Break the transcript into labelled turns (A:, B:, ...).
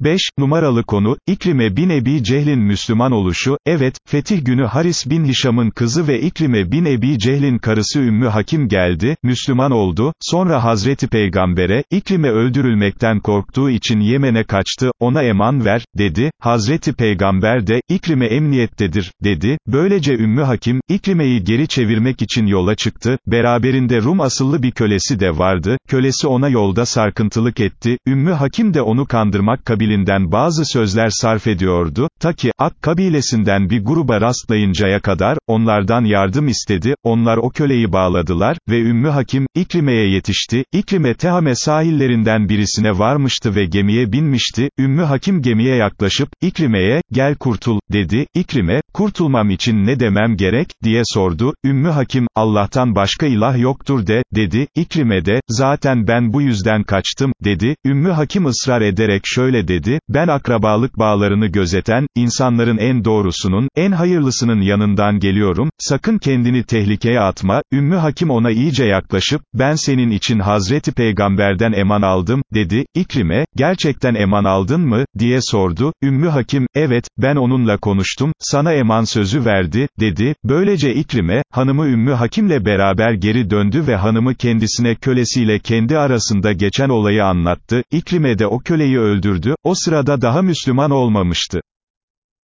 A: 5, numaralı konu, İkrime bin Ebi Cehlin Müslüman oluşu, evet, fetih günü Haris bin Hişam'ın kızı ve İkrime bin Ebi Cehlin karısı Ümmü Hakim geldi, Müslüman oldu, sonra Hazreti Peygamber'e, İkrime öldürülmekten korktuğu için Yemen'e kaçtı, ona eman ver, dedi, Hazreti Peygamber de, İkrime emniyettedir, dedi, böylece Ümmü Hakim, İkrime'yi geri çevirmek için yola çıktı, beraberinde Rum asıllı bir kölesi de vardı, kölesi ona yolda sarkıntılık etti, Ümmü Hakim de onu kandırmak kabilinden bazı sözler sarf ediyordu, ta ki, Ak kabilesinden bir gruba rastlayıncaya kadar, onlardan yardım istedi, onlar o köleyi bağladılar, ve Ümmü Hakim, İkrime'ye yetişti, İkrime Tehame sahillerinden birisine varmıştı ve gemiye binmişti, Ümmü Hakim gemiye yaklaşıp, İkrime'ye, gel kurtul, dedi, İkrime, kurtulmam için ne demem gerek, diye sordu, Ümmü Hakim, Allah'tan başka ilah yoktur de, dedi, İkrime de, zaten ben bu yüzden kaçtım, dedi, Ümmü Hakim ısrar ederek şöyle dedi, ben akrabalık bağlarını gözeten, insanların en doğrusunun, en hayırlısının yanından geliyorum, sakın kendini tehlikeye atma, Ümmü Hakim ona iyice yaklaşıp, ben senin için Hazreti Peygamberden eman aldım, dedi, İkrime, gerçekten eman aldın mı, diye sordu, Ümmü Hakim, evet, ben onunla konuştum, sana eman sözü verdi, dedi, böylece İkrime, hanımı Ümmü Hakim'le beraber geri döndü ve hanımı kendisine kölesiyle kendi arasında geçen olayı anlattı, İkrime de o köleyi öldürdü, o sırada daha Müslüman olmamıştı.